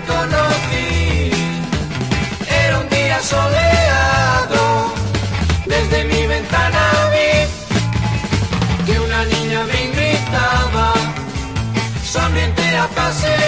conocí. Era un día soleado, desde mi ventana vi que una niña me invitaba, sonriente a pasear.